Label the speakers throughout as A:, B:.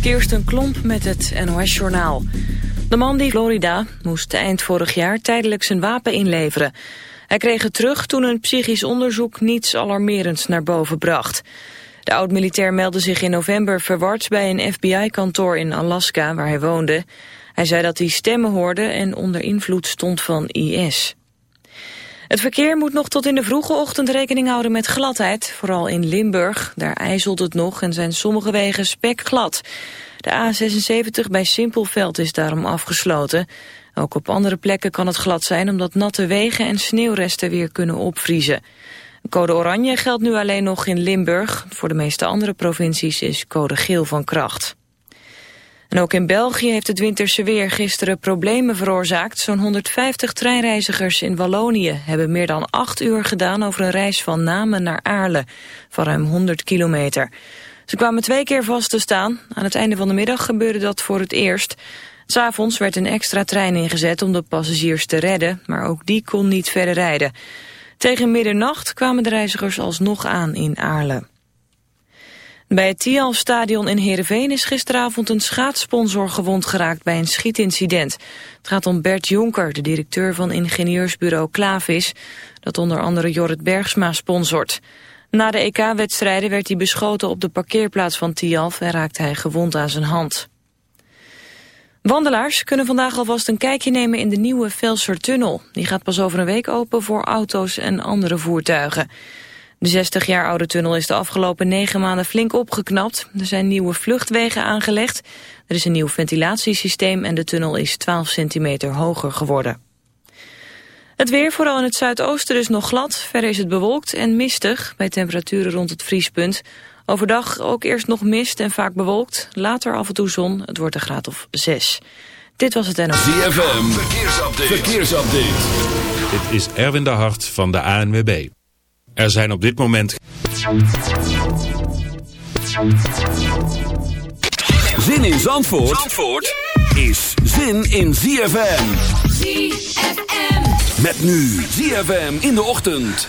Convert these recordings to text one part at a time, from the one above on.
A: Kirsten Klomp met het NOS-journaal. De man die Florida moest eind vorig jaar tijdelijk zijn wapen inleveren. Hij kreeg het terug toen een psychisch onderzoek niets alarmerends naar boven bracht. De oud-militair meldde zich in november verward bij een FBI-kantoor in Alaska waar hij woonde. Hij zei dat hij stemmen hoorde en onder invloed stond van IS. Het verkeer moet nog tot in de vroege ochtend rekening houden met gladheid. Vooral in Limburg, daar ijzelt het nog en zijn sommige wegen spekglad. De A76 bij Simpelveld is daarom afgesloten. Ook op andere plekken kan het glad zijn omdat natte wegen en sneeuwresten weer kunnen opvriezen. Code oranje geldt nu alleen nog in Limburg. Voor de meeste andere provincies is code geel van kracht. En ook in België heeft het winterse weer gisteren problemen veroorzaakt. Zo'n 150 treinreizigers in Wallonië hebben meer dan acht uur gedaan over een reis van Namen naar Aarle, van ruim 100 kilometer. Ze kwamen twee keer vast te staan. Aan het einde van de middag gebeurde dat voor het eerst. S'avonds werd een extra trein ingezet om de passagiers te redden, maar ook die kon niet verder rijden. Tegen middernacht kwamen de reizigers alsnog aan in Aarle. Bij het Tialf-stadion in Heerenveen is gisteravond een schaatssponsor gewond geraakt bij een schietincident. Het gaat om Bert Jonker, de directeur van ingenieursbureau Klavis, dat onder andere Jorrit Bergsma sponsort. Na de EK-wedstrijden werd hij beschoten op de parkeerplaats van Tialf en raakte hij gewond aan zijn hand. Wandelaars kunnen vandaag alvast een kijkje nemen in de nieuwe Velsertunnel. Die gaat pas over een week open voor auto's en andere voertuigen. De 60 jaar oude tunnel is de afgelopen negen maanden flink opgeknapt. Er zijn nieuwe vluchtwegen aangelegd. Er is een nieuw ventilatiesysteem en de tunnel is 12 centimeter hoger geworden. Het weer, vooral in het zuidoosten, is nog glad. Verder is het bewolkt en mistig, bij temperaturen rond het vriespunt. Overdag ook eerst nog mist en vaak bewolkt. Later af en toe zon, het wordt een graad of 6. Dit was het NOS.
B: ZFM, verkeersupdate. verkeersupdate.
C: Dit is Erwin de Hart van de ANWB. Er zijn op dit moment...
B: Zin in Zandvoort, Zandvoort is zin in ZFM.
D: ZFM.
B: Met nu ZFM in de ochtend.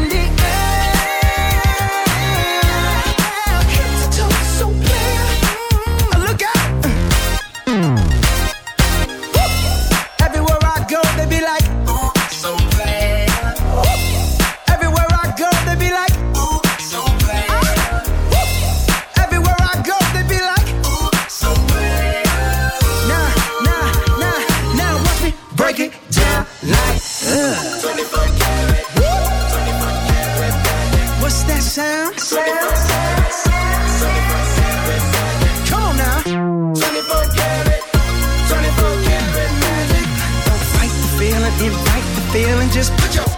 E: just put your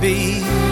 F: be.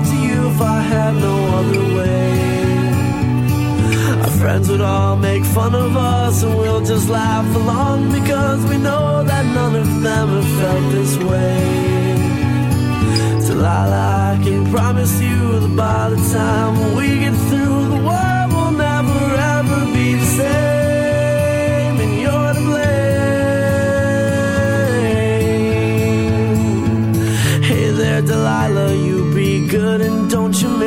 G: I had no other way. Our friends would all make fun of us, and we'll just laugh along because we know that none of them have felt this way. Delilah, I can promise you that by the time we get through,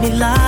H: me love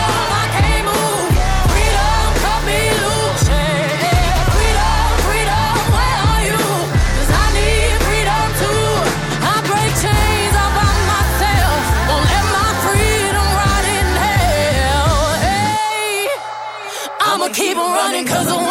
I: Running cause the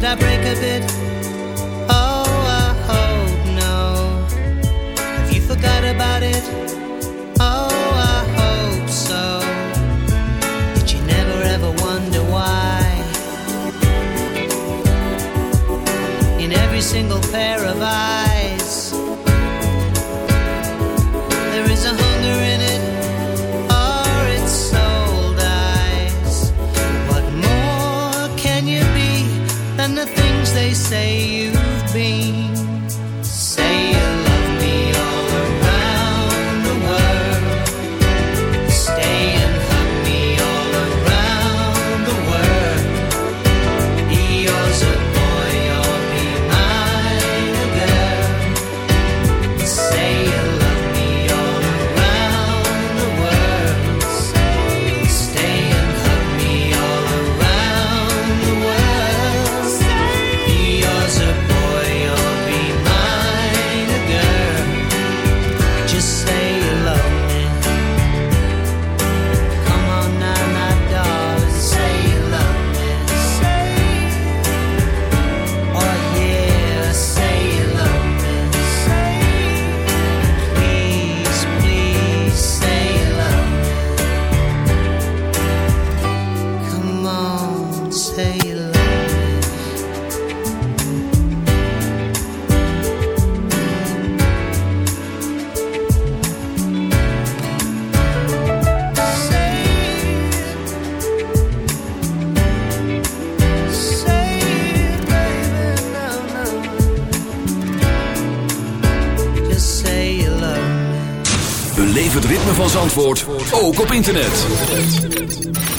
J: did I break a bit?
B: Ook op internet.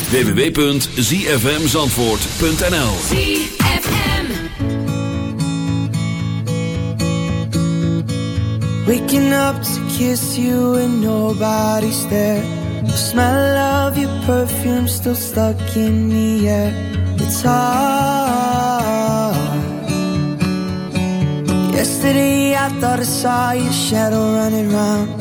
B: www.zfmzandvoort.nl
K: Waking up to kiss you and nobody's there. The smell of your perfume still stuck in the air. It's hard. Yesterday I thought I saw your shadow running round.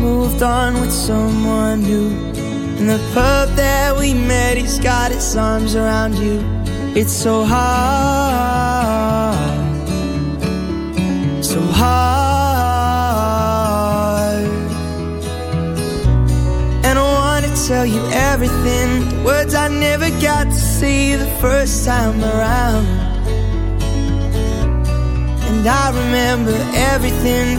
K: moved on with someone new. In the pub that we met, he's got his arms around you. It's so hard, so hard. And I wanna tell you everything, the words I never got to say the first time around. And I remember everything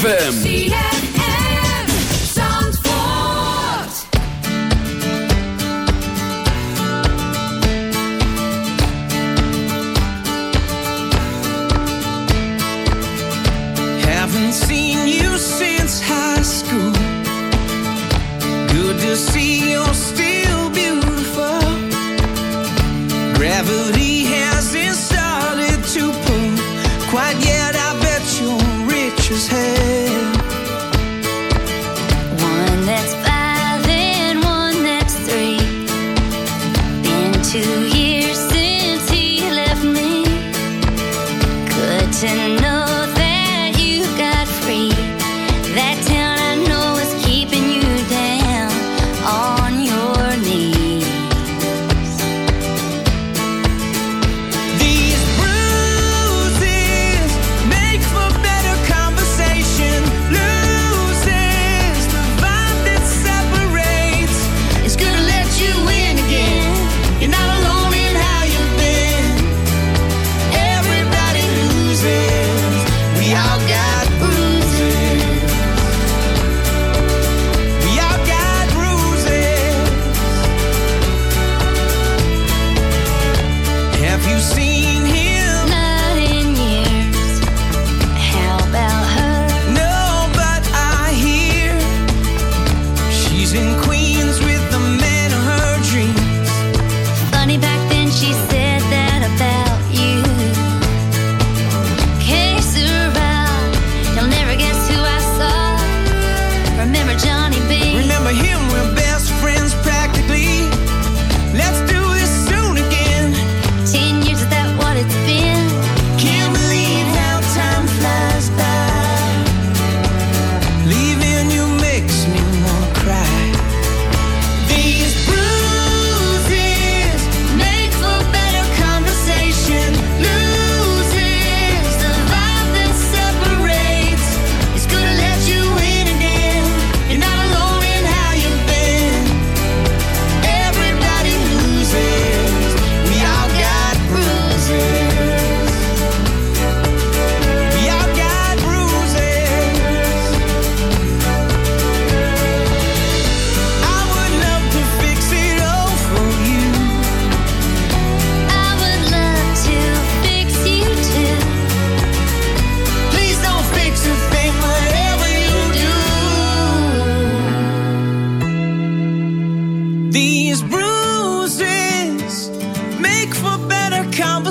B: ZFM.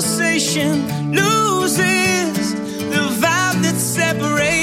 G: conversation loses the vibe that separates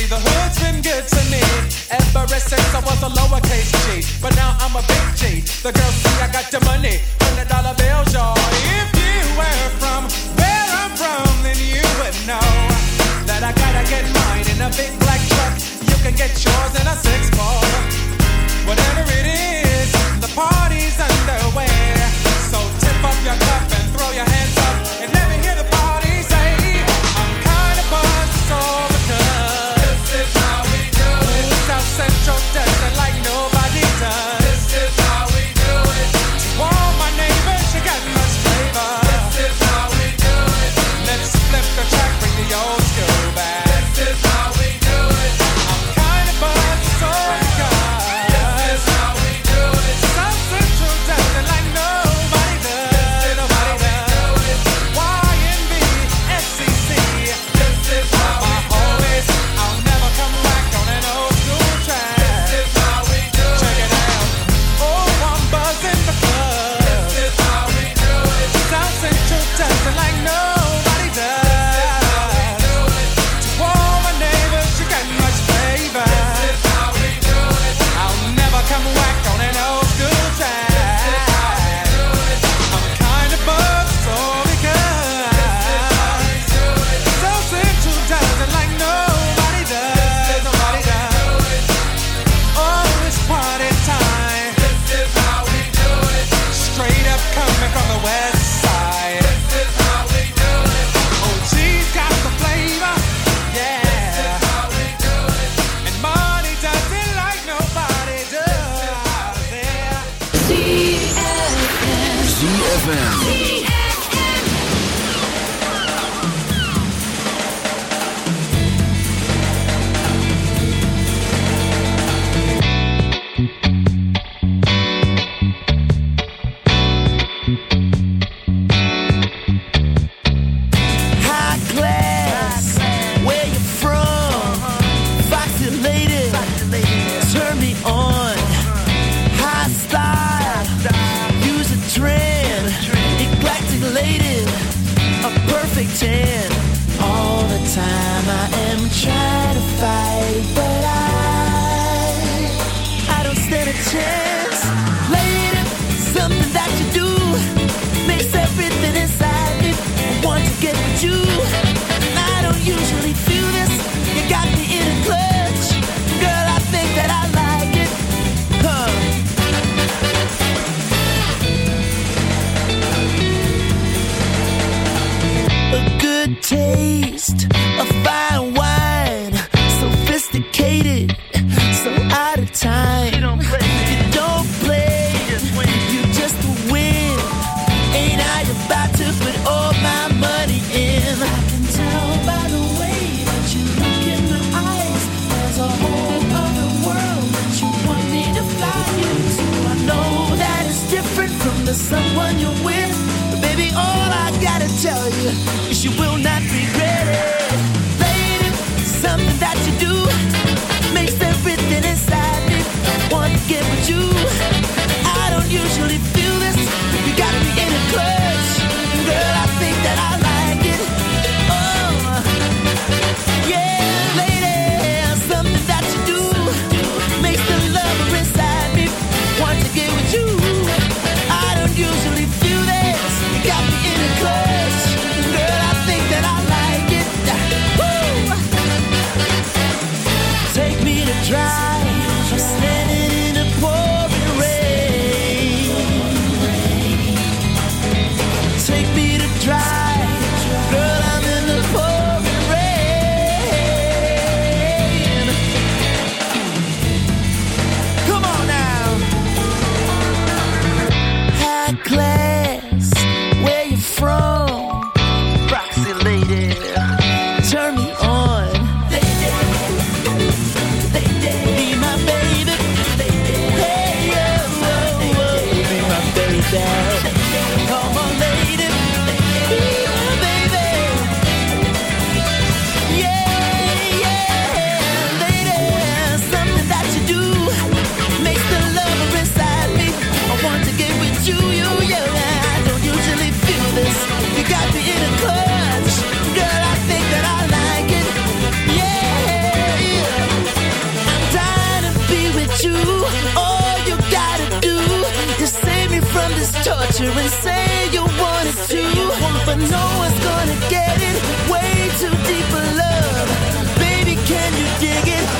L: see, the hood's been good to me ever since I was a lowercase G. But now I'm a big G. The girls see I got the money, hundred dollar bills, y'all. If you were from where I'm from, then you would know that I gotta get mine in a big black truck. You can get yours in a six four. whack
M: you will All you gotta do is save me from this torture and say you want it too. But no one's gonna get it. Way too deep for love. Baby, can you dig it?